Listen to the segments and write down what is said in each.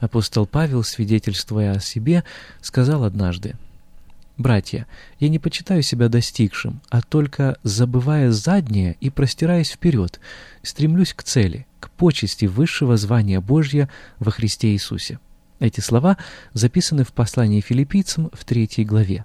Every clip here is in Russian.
Апостол Павел, свидетельствуя о себе, сказал однажды, «Братья, я не почитаю себя достигшим, а только, забывая заднее и простираясь вперед, стремлюсь к цели, к почести высшего звания Божья во Христе Иисусе». Эти слова записаны в послании филиппийцам в третьей главе.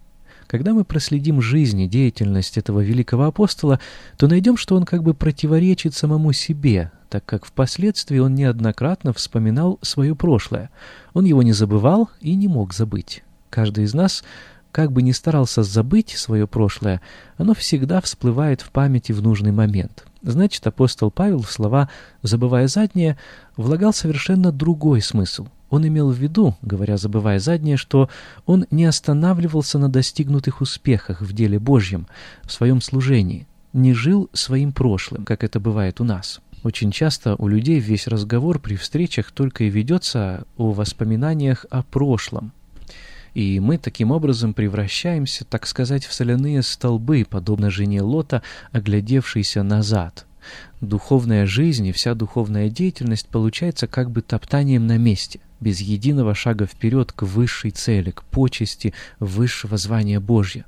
Когда мы проследим жизнь и деятельность этого великого апостола, то найдем, что он как бы противоречит самому себе, так как впоследствии он неоднократно вспоминал свое прошлое. Он его не забывал и не мог забыть. Каждый из нас, как бы ни старался забыть свое прошлое, оно всегда всплывает в памяти в нужный момент. Значит, апостол Павел в слова «забывая заднее» влагал совершенно другой смысл. Он имел в виду, говоря «забывая заднее», что он не останавливался на достигнутых успехах в деле Божьем, в своем служении, не жил своим прошлым, как это бывает у нас. Очень часто у людей весь разговор при встречах только и ведется о воспоминаниях о прошлом. И мы таким образом превращаемся, так сказать, в соляные столбы, подобно жене Лота, оглядевшейся назад. Духовная жизнь и вся духовная деятельность получается как бы топтанием на месте, без единого шага вперед к высшей цели, к почести высшего звания Божья.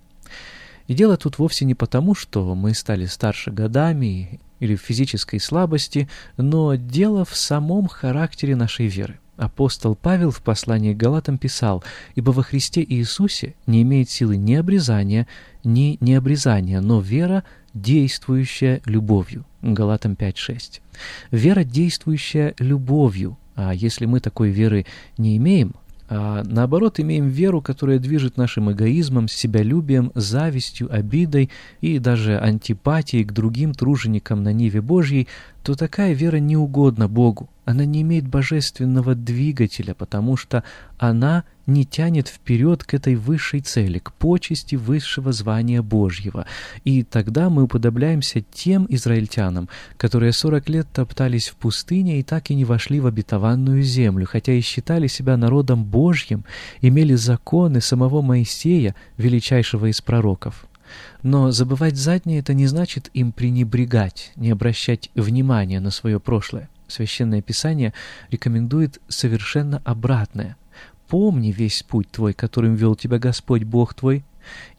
И дело тут вовсе не потому, что мы стали старше годами или в физической слабости, но дело в самом характере нашей веры. Апостол Павел в послании к Галатам писал, «Ибо во Христе Иисусе не имеет силы ни обрезания, ни необрезания, но вера, действующая любовью». Галатам 5.6. Вера, действующая любовью. А если мы такой веры не имеем, а наоборот, имеем веру, которая движет нашим эгоизмом, себялюбием, завистью, обидой и даже антипатией к другим труженикам на Ниве Божьей, то такая вера не угодна Богу. Она не имеет божественного двигателя, потому что она не тянет вперед к этой высшей цели, к почести высшего звания Божьего. И тогда мы уподобляемся тем израильтянам, которые сорок лет топтались в пустыне и так и не вошли в обетованную землю, хотя и считали себя народом Божьим, имели законы самого Моисея, величайшего из пророков. Но забывать заднее — это не значит им пренебрегать, не обращать внимания на свое прошлое. Священное Писание рекомендует совершенно обратное. «Помни весь путь твой, которым вел тебя Господь Бог твой».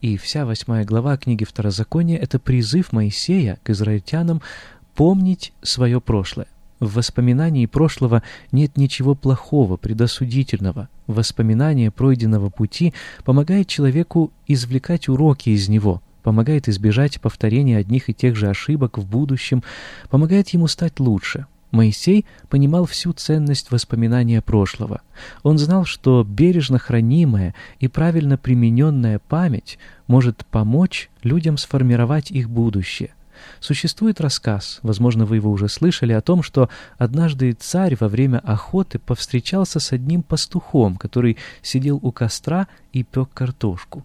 И вся восьмая глава книги Второзакония — это призыв Моисея к израильтянам помнить свое прошлое. В воспоминании прошлого нет ничего плохого, предосудительного. Воспоминание пройденного пути помогает человеку извлекать уроки из него, помогает избежать повторения одних и тех же ошибок в будущем, помогает ему стать лучше. Моисей понимал всю ценность воспоминания прошлого. Он знал, что бережно хранимая и правильно примененная память может помочь людям сформировать их будущее. Существует рассказ, возможно, вы его уже слышали, о том, что однажды царь во время охоты повстречался с одним пастухом, который сидел у костра и пек картошку.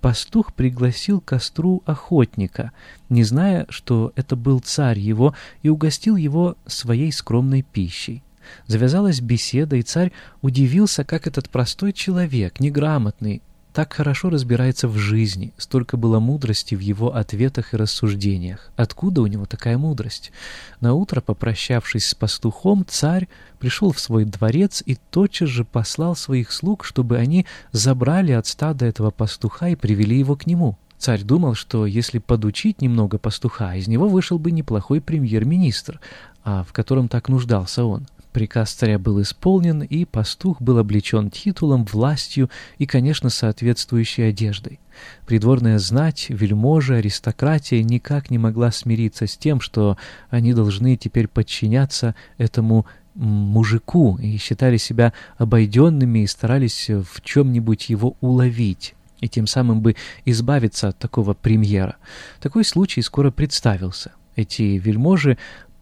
Пастух пригласил к костру охотника, не зная, что это был царь его, и угостил его своей скромной пищей. Завязалась беседа, и царь удивился, как этот простой человек, неграмотный, так хорошо разбирается в жизни, столько было мудрости в его ответах и рассуждениях. Откуда у него такая мудрость? Наутро, попрощавшись с пастухом, царь пришел в свой дворец и тотчас же послал своих слуг, чтобы они забрали от стада этого пастуха и привели его к нему. Царь думал, что если подучить немного пастуха, из него вышел бы неплохой премьер-министр, а в котором так нуждался он. Приказ царя был исполнен, и пастух был облечен титулом, властью и, конечно, соответствующей одеждой. Придворная знать, вельможи, аристократия никак не могла смириться с тем, что они должны теперь подчиняться этому мужику и считали себя обойденными и старались в чем-нибудь его уловить и тем самым бы избавиться от такого премьера. Такой случай скоро представился. Эти вельможи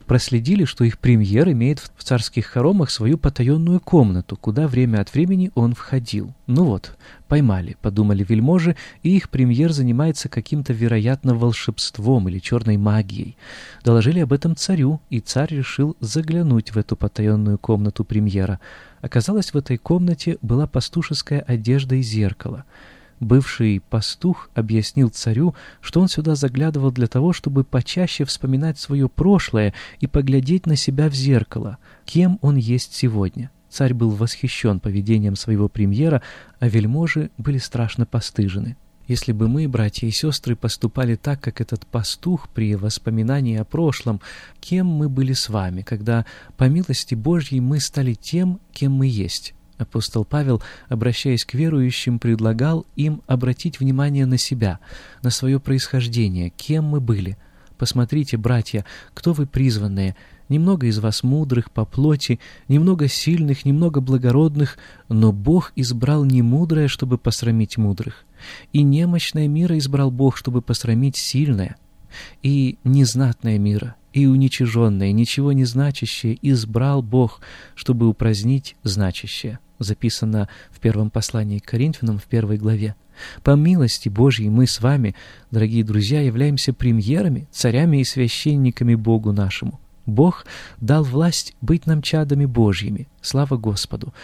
проследили, что их премьер имеет в царских хоромах свою потаенную комнату, куда время от времени он входил. Ну вот, поймали, подумали вельможи, и их премьер занимается каким-то, вероятно, волшебством или черной магией. Доложили об этом царю, и царь решил заглянуть в эту потаенную комнату премьера. Оказалось, в этой комнате была пастушеская одежда и зеркало — Бывший пастух объяснил царю, что он сюда заглядывал для того, чтобы почаще вспоминать свое прошлое и поглядеть на себя в зеркало, кем он есть сегодня. Царь был восхищен поведением своего премьера, а вельможи были страшно постыжены. Если бы мы, братья и сестры, поступали так, как этот пастух при воспоминании о прошлом, кем мы были с вами, когда, по милости Божьей, мы стали тем, кем мы есть? Апостол Павел, обращаясь к верующим, предлагал им обратить внимание на себя, на свое происхождение, кем мы были. Посмотрите, братья, кто вы призванные. Немного из вас мудрых по плоти, немного сильных, немного благородных, но Бог избрал не мудрое, чтобы посрамить мудрых. И немощное мира избрал Бог, чтобы посрамить сильное. И незнатное мира, и уничиженное, ничего не значащее избрал Бог, чтобы упразднить значащее записано в первом послании к Коринфянам в первой главе. По милости Божьей мы с вами, дорогие друзья, являемся премьерами, царями и священниками Богу нашему. Бог дал власть быть нам чадами Божьими. Слава Господу!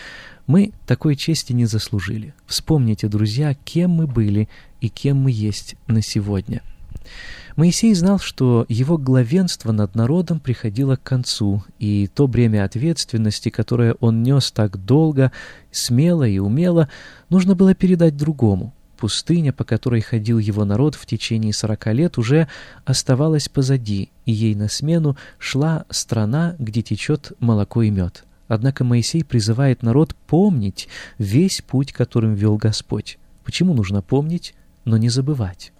Мы такой чести не заслужили. Вспомните, друзья, кем мы были и кем мы есть на сегодня. Моисей знал, что его главенство над народом приходило к концу, и то бремя ответственности, которое он нес так долго, смело и умело, нужно было передать другому. Пустыня, по которой ходил его народ в течение сорока лет, уже оставалась позади, и ей на смену шла страна, где течет молоко и мед. Однако Моисей призывает народ помнить весь путь, которым вел Господь. Почему нужно помнить, но не забывать?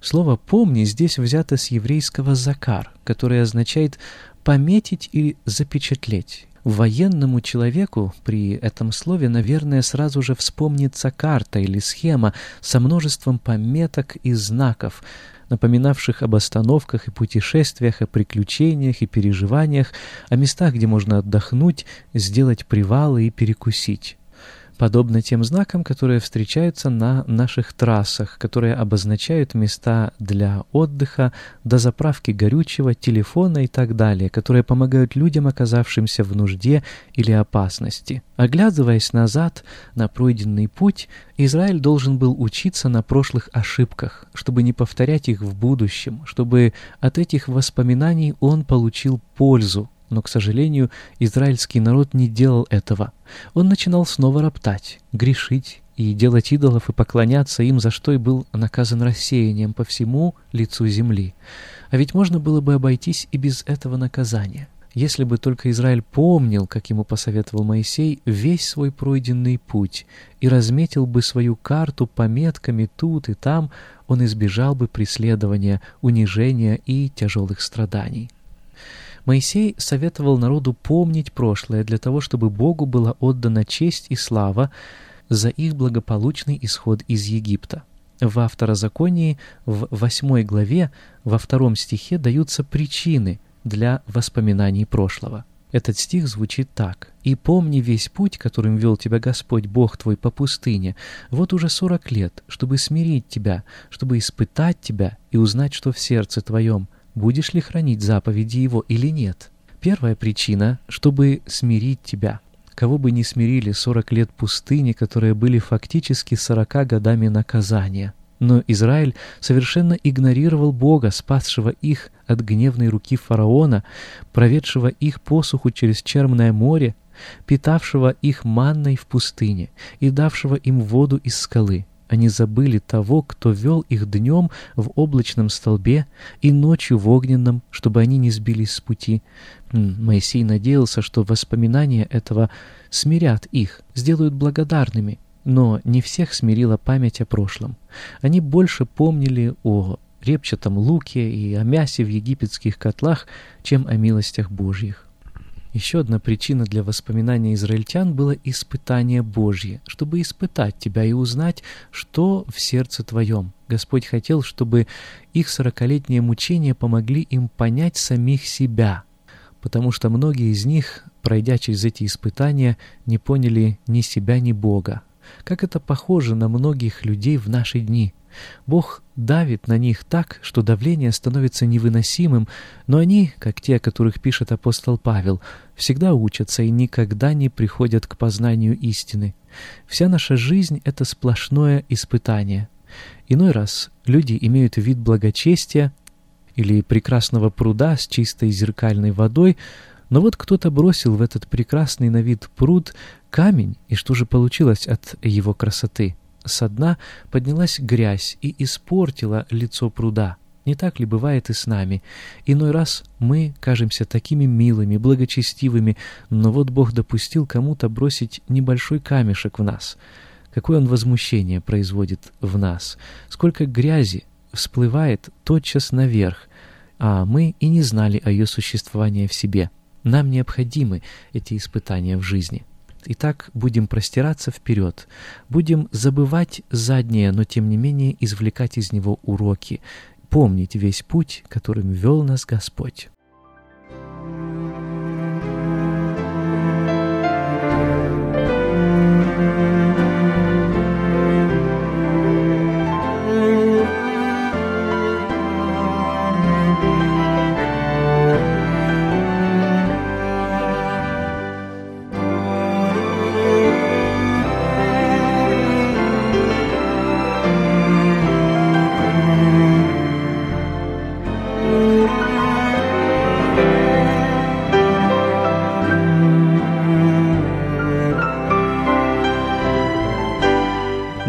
Слово «помни» здесь взято с еврейского «закар», которое означает «пометить» или «запечатлеть». Военному человеку при этом слове, наверное, сразу же вспомнится карта или схема со множеством пометок и знаков, напоминавших об остановках и путешествиях, о приключениях и переживаниях, о местах, где можно отдохнуть, сделать привалы и перекусить подобно тем знакам, которые встречаются на наших трассах, которые обозначают места для отдыха, до заправки горючего, телефона и так далее, которые помогают людям, оказавшимся в нужде или опасности. Оглядываясь назад на пройденный путь, Израиль должен был учиться на прошлых ошибках, чтобы не повторять их в будущем, чтобы от этих воспоминаний он получил пользу, но, к сожалению, израильский народ не делал этого. Он начинал снова роптать, грешить и делать идолов и поклоняться им, за что и был наказан рассеянием по всему лицу земли. А ведь можно было бы обойтись и без этого наказания. Если бы только Израиль помнил, как ему посоветовал Моисей, весь свой пройденный путь и разметил бы свою карту пометками тут и там, он избежал бы преследования, унижения и тяжелых страданий. Моисей советовал народу помнить прошлое для того, чтобы Богу была отдана честь и слава за их благополучный исход из Египта. Во второзаконии в восьмой главе во втором стихе даются причины для воспоминаний прошлого. Этот стих звучит так. «И помни весь путь, которым вел тебя Господь, Бог твой, по пустыне, вот уже сорок лет, чтобы смирить тебя, чтобы испытать тебя и узнать, что в сердце твоем, будешь ли хранить заповеди Его или нет. Первая причина, чтобы смирить тебя. Кого бы ни смирили сорок лет пустыни, которые были фактически сорока годами наказания. Но Израиль совершенно игнорировал Бога, спасшего их от гневной руки фараона, проведшего их посуху через Черное море, питавшего их манной в пустыне и давшего им воду из скалы. Они забыли того, кто вел их днем в облачном столбе и ночью в огненном, чтобы они не сбились с пути. Моисей надеялся, что воспоминания этого смирят их, сделают благодарными, но не всех смирила память о прошлом. Они больше помнили о репчатом луке и о мясе в египетских котлах, чем о милостях Божьих. Еще одна причина для воспоминания израильтян было испытание Божье, чтобы испытать тебя и узнать, что в сердце твоем. Господь хотел, чтобы их сорокалетние мучения помогли им понять самих себя, потому что многие из них, пройдя через эти испытания, не поняли ни себя, ни Бога. Как это похоже на многих людей в наши дни – Бог давит на них так, что давление становится невыносимым, но они, как те, о которых пишет апостол Павел, всегда учатся и никогда не приходят к познанию истины. Вся наша жизнь — это сплошное испытание. Иной раз люди имеют вид благочестия или прекрасного пруда с чистой зеркальной водой, но вот кто-то бросил в этот прекрасный на вид пруд камень, и что же получилось от его красоты? Со дна поднялась грязь и испортила лицо пруда. Не так ли бывает и с нами? Иной раз мы кажемся такими милыми, благочестивыми, но вот Бог допустил кому-то бросить небольшой камешек в нас. Какое он возмущение производит в нас. Сколько грязи всплывает тотчас наверх, а мы и не знали о ее существовании в себе. Нам необходимы эти испытания в жизни. Итак, будем простираться вперед, будем забывать заднее, но тем не менее извлекать из него уроки, помнить весь путь, которым вел нас Господь.